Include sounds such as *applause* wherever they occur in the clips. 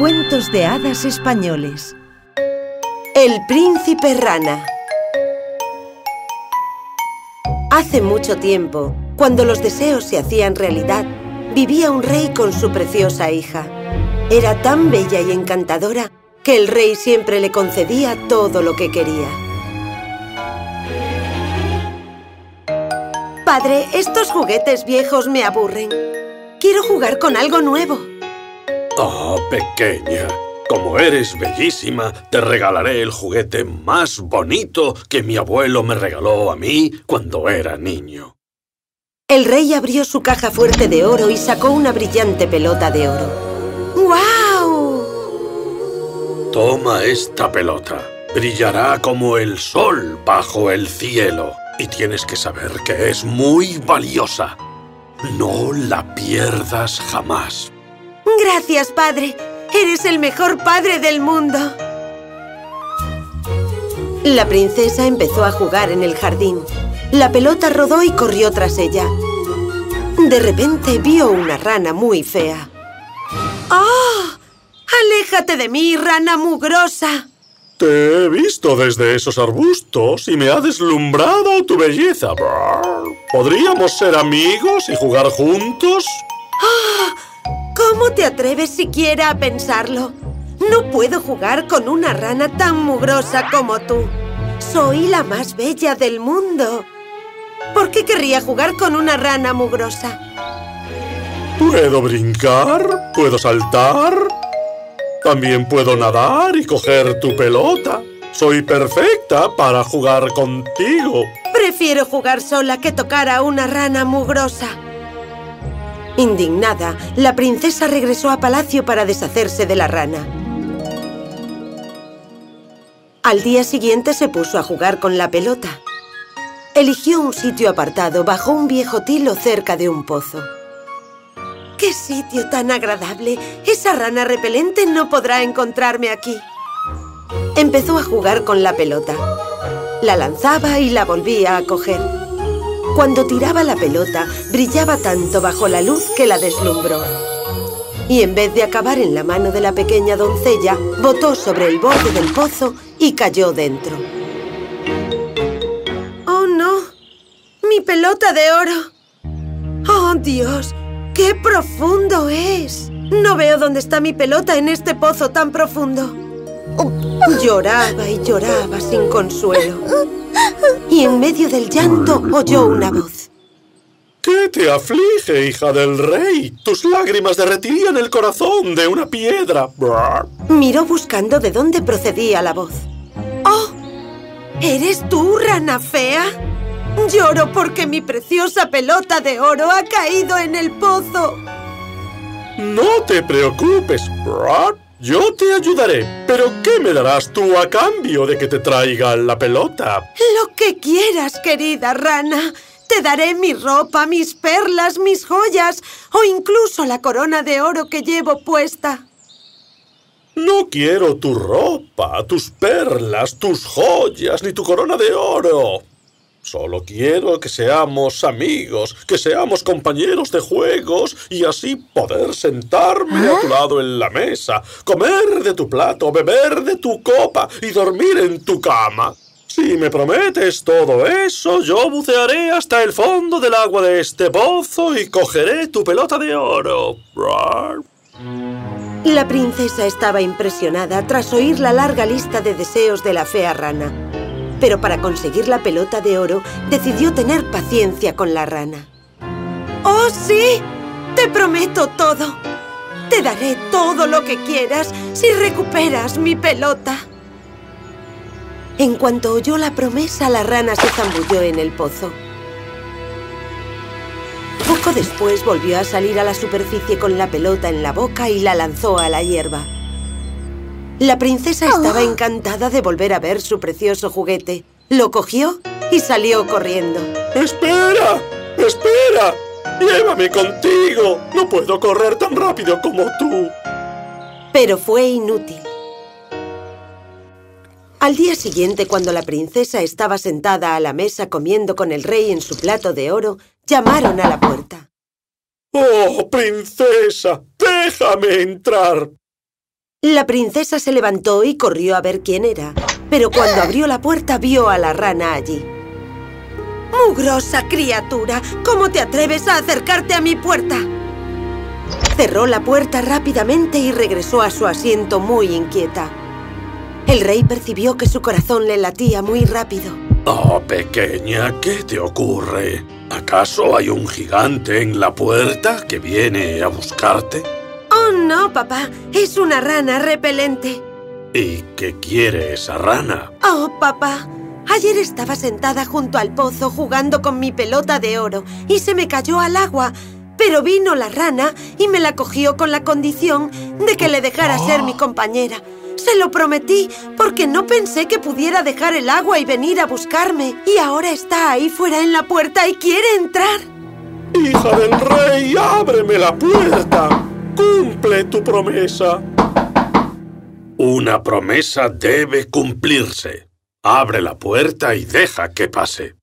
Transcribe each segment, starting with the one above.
Cuentos de hadas españoles El príncipe rana Hace mucho tiempo, cuando los deseos se hacían realidad, vivía un rey con su preciosa hija. Era tan bella y encantadora que el rey siempre le concedía todo lo que quería. Padre, estos juguetes viejos me aburren. Quiero jugar con algo nuevo. Oh, pequeña, como eres bellísima, te regalaré el juguete más bonito que mi abuelo me regaló a mí cuando era niño. El rey abrió su caja fuerte de oro y sacó una brillante pelota de oro. ¡Guau! Toma esta pelota. Brillará como el sol bajo el cielo. Y tienes que saber que es muy valiosa. No la pierdas jamás. Gracias, padre. Eres el mejor padre del mundo. La princesa empezó a jugar en el jardín. La pelota rodó y corrió tras ella. De repente vio una rana muy fea. ¡Oh! ¡Aléjate de mí, rana mugrosa! Te he visto desde esos arbustos y me ha deslumbrado tu belleza. ¿Podríamos ser amigos y jugar juntos? ¡Oh! ¿Cómo te atreves siquiera a pensarlo? No puedo jugar con una rana tan mugrosa como tú. Soy la más bella del mundo. ¿Por qué querría jugar con una rana mugrosa? ¿Puedo brincar? ¿Puedo saltar? También puedo nadar y coger tu pelota. Soy perfecta para jugar contigo. Prefiero jugar sola que tocar a una rana mugrosa. Indignada, la princesa regresó a palacio para deshacerse de la rana. Al día siguiente se puso a jugar con la pelota. Eligió un sitio apartado bajo un viejo tilo cerca de un pozo. ¡Qué sitio tan agradable! Esa rana repelente no podrá encontrarme aquí. Empezó a jugar con la pelota. La lanzaba y la volvía a coger. Cuando tiraba la pelota, brillaba tanto bajo la luz que la deslumbró. Y en vez de acabar en la mano de la pequeña doncella, botó sobre el borde del pozo y cayó dentro. ¡Oh, no! ¡Mi pelota de oro! ¡Oh, Dios! ¡Qué profundo es! No veo dónde está mi pelota en este pozo tan profundo. Lloraba y lloraba sin consuelo. Y en medio del llanto oyó una voz. ¿Qué te aflige, hija del rey? Tus lágrimas derretirían el corazón de una piedra. Miró buscando de dónde procedía la voz. ¡Oh! ¿Eres tú, rana fea? Lloro porque mi preciosa pelota de oro ha caído en el pozo. No te preocupes, Brad. Yo te ayudaré. ¿Pero qué me darás tú a cambio de que te traiga la pelota? Lo que quieras, querida rana. Te daré mi ropa, mis perlas, mis joyas o incluso la corona de oro que llevo puesta. No quiero tu ropa, tus perlas, tus joyas, ni tu corona de oro. Solo quiero que seamos amigos, que seamos compañeros de juegos y así poder sentarme a tu lado en la mesa, comer de tu plato, beber de tu copa y dormir en tu cama. Si me prometes todo eso, yo bucearé hasta el fondo del agua de este pozo y cogeré tu pelota de oro. La princesa estaba impresionada tras oír la larga lista de deseos de la fea rana. Pero para conseguir la pelota de oro, decidió tener paciencia con la rana. ¡Oh, sí! ¡Te prometo todo! Te daré todo lo que quieras si recuperas mi pelota. En cuanto oyó la promesa, la rana se zambulló en el pozo. Poco después volvió a salir a la superficie con la pelota en la boca y la lanzó a la hierba. La princesa estaba encantada de volver a ver su precioso juguete. Lo cogió y salió corriendo. ¡Espera! ¡Espera! ¡Llévame contigo! No puedo correr tan rápido como tú. Pero fue inútil. Al día siguiente, cuando la princesa estaba sentada a la mesa comiendo con el rey en su plato de oro, llamaron a la puerta. ¡Oh, princesa! ¡Déjame entrar! La princesa se levantó y corrió a ver quién era, pero cuando abrió la puerta vio a la rana allí. ¡Mugrosa criatura! ¿Cómo te atreves a acercarte a mi puerta? Cerró la puerta rápidamente y regresó a su asiento muy inquieta. El rey percibió que su corazón le latía muy rápido. Oh, pequeña, ¿qué te ocurre? ¿Acaso hay un gigante en la puerta que viene a buscarte? Oh, no, papá. Es una rana repelente. ¿Y qué quiere esa rana? Oh, papá. Ayer estaba sentada junto al pozo jugando con mi pelota de oro y se me cayó al agua. Pero vino la rana y me la cogió con la condición de que le dejara ser mi compañera. Se lo prometí porque no pensé que pudiera dejar el agua y venir a buscarme. Y ahora está ahí fuera en la puerta y quiere entrar. ¡Hija del rey, ábreme la puerta! ¡Cumple tu promesa! Una promesa debe cumplirse. Abre la puerta y deja que pase.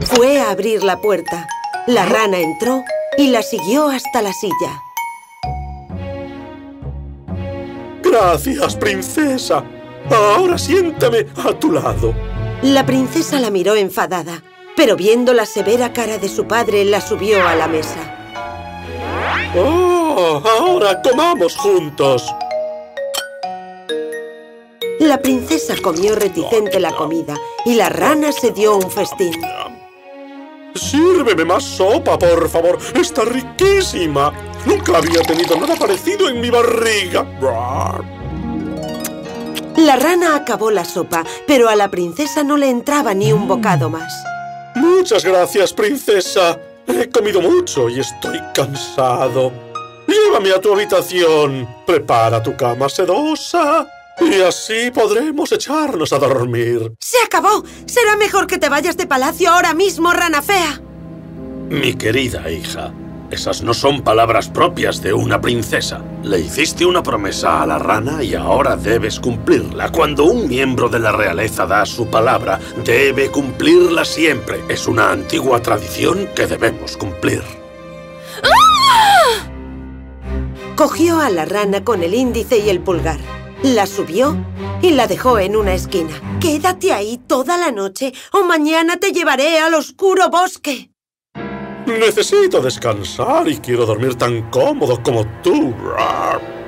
Fue a abrir la puerta. La rana entró y la siguió hasta la silla. Gracias, princesa. Ahora siéntame a tu lado. La princesa la miró enfadada, pero viendo la severa cara de su padre, la subió a la mesa. ¡Oh! Ahora comamos juntos. La princesa comió reticente la comida y la rana se dio un festín. Sírveme más sopa, por favor. Está riquísima. Nunca había tenido nada parecido en mi barriga. La rana acabó la sopa, pero a la princesa no le entraba ni un bocado más. Muchas gracias, princesa. He comido mucho y estoy cansado. Llévame a tu habitación. Prepara tu cama sedosa. Y así podremos echarnos a dormir. ¡Se acabó! Será mejor que te vayas de palacio ahora mismo, rana fea. Mi querida hija, esas no son palabras propias de una princesa. Le hiciste una promesa a la rana y ahora debes cumplirla. Cuando un miembro de la realeza da su palabra, debe cumplirla siempre. Es una antigua tradición que debemos cumplir. Cogió a la rana con el índice y el pulgar. La subió y la dejó en una esquina. Quédate ahí toda la noche o mañana te llevaré al oscuro bosque. Necesito descansar y quiero dormir tan cómodo como tú.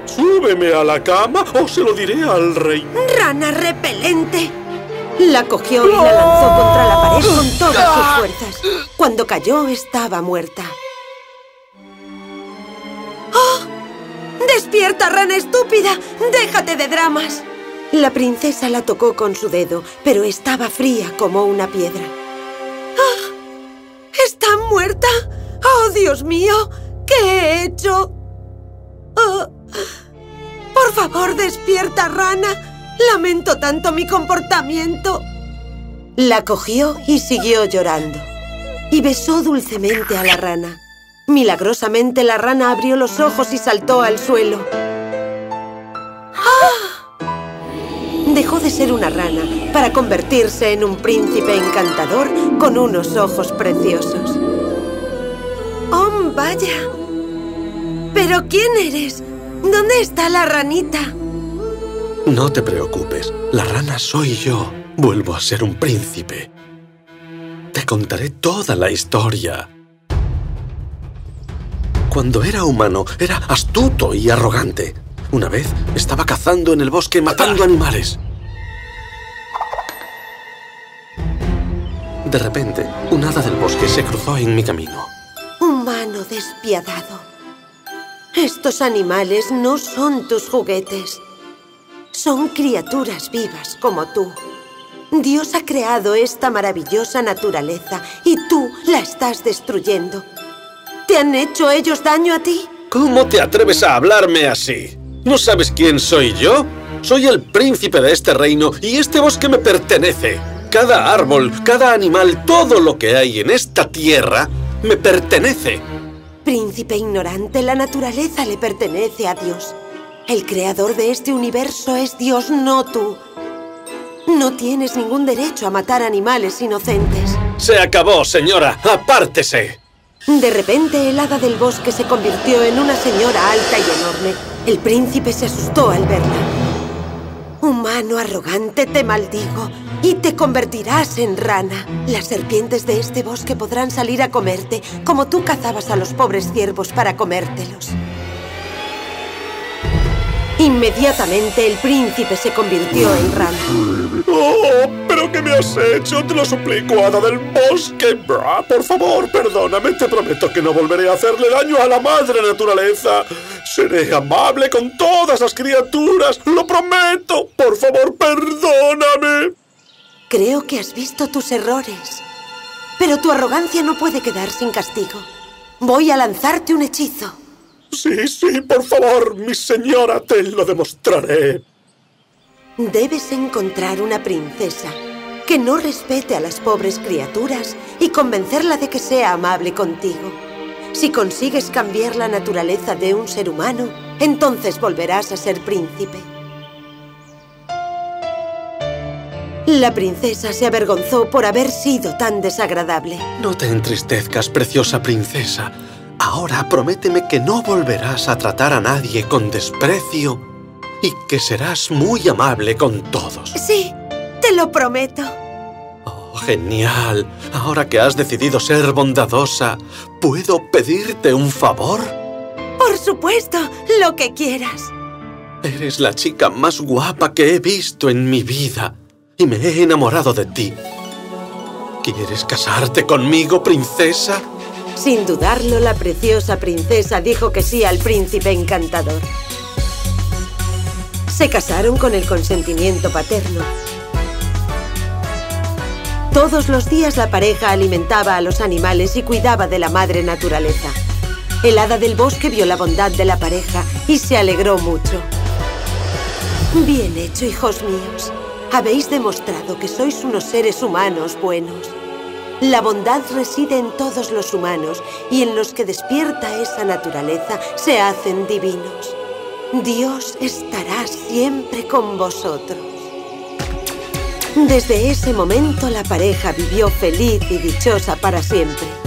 Súbeme a la cama o se lo diré al rey. ¡Rana repelente! La cogió y la lanzó contra la pared con todas sus fuerzas. Cuando cayó, estaba muerta. ¡Despierta, rana estúpida! ¡Déjate de dramas! La princesa la tocó con su dedo, pero estaba fría como una piedra. ¡Ah! ¿Está muerta? ¡Oh, Dios mío! ¿Qué he hecho? Oh, por favor, despierta, rana. Lamento tanto mi comportamiento. La cogió y siguió llorando. Y besó dulcemente a la rana. Milagrosamente la rana abrió los ojos y saltó al suelo. Dejó de ser una rana para convertirse en un príncipe encantador con unos ojos preciosos. ¡Oh, vaya! ¿Pero quién eres? ¿Dónde está la ranita? No te preocupes, la rana soy yo. Vuelvo a ser un príncipe. Te contaré toda la historia. Cuando era humano, era astuto y arrogante. Una vez estaba cazando en el bosque matando *laughs* animales. De repente, un hada del bosque se cruzó en mi camino. Humano despiadado. Estos animales no son tus juguetes. Son criaturas vivas como tú. Dios ha creado esta maravillosa naturaleza y tú la estás destruyendo. ¿Te han hecho ellos daño a ti? ¿Cómo te atreves a hablarme así? ¿No sabes quién soy yo? Soy el príncipe de este reino y este bosque me pertenece. Cada árbol, cada animal, todo lo que hay en esta tierra me pertenece. Príncipe ignorante, la naturaleza le pertenece a Dios. El creador de este universo es Dios, no tú. No tienes ningún derecho a matar animales inocentes. Se acabó, señora. ¡Apártese! De repente, el hada del bosque se convirtió en una señora alta y enorme. El príncipe se asustó al verla. Humano arrogante, te maldigo y te convertirás en rana. Las serpientes de este bosque podrán salir a comerte, como tú cazabas a los pobres ciervos para comértelos. Inmediatamente el príncipe se convirtió en rana. ¡Oh! ¿Pero qué me has hecho? Te lo suplico, hada del bosque. por favor, perdóname. Te prometo que no volveré a hacerle daño a la madre naturaleza. Seré amable con todas las criaturas. ¡Lo prometo! Por favor, perdóname. Creo que has visto tus errores. Pero tu arrogancia no puede quedar sin castigo. Voy a lanzarte un hechizo. Sí, sí, por favor, mi señora, te lo demostraré. Debes encontrar una princesa que no respete a las pobres criaturas y convencerla de que sea amable contigo. Si consigues cambiar la naturaleza de un ser humano, entonces volverás a ser príncipe. La princesa se avergonzó por haber sido tan desagradable. No te entristezcas, preciosa princesa. Ahora prométeme que no volverás a tratar a nadie con desprecio y que serás muy amable con todos. Sí, te lo prometo. Oh, genial. Ahora que has decidido ser bondadosa, ¿puedo pedirte un favor? Por supuesto, lo que quieras. Eres la chica más guapa que he visto en mi vida y me he enamorado de ti. ¿Quieres casarte conmigo, princesa? Sin dudarlo, la preciosa princesa dijo que sí al príncipe encantador. Se casaron con el consentimiento paterno. Todos los días la pareja alimentaba a los animales y cuidaba de la madre naturaleza. El hada del bosque vio la bondad de la pareja y se alegró mucho. Bien hecho, hijos míos. Habéis demostrado que sois unos seres humanos buenos. La bondad reside en todos los humanos y en los que despierta esa naturaleza se hacen divinos. Dios estará siempre con vosotros. Desde ese momento la pareja vivió feliz y dichosa para siempre.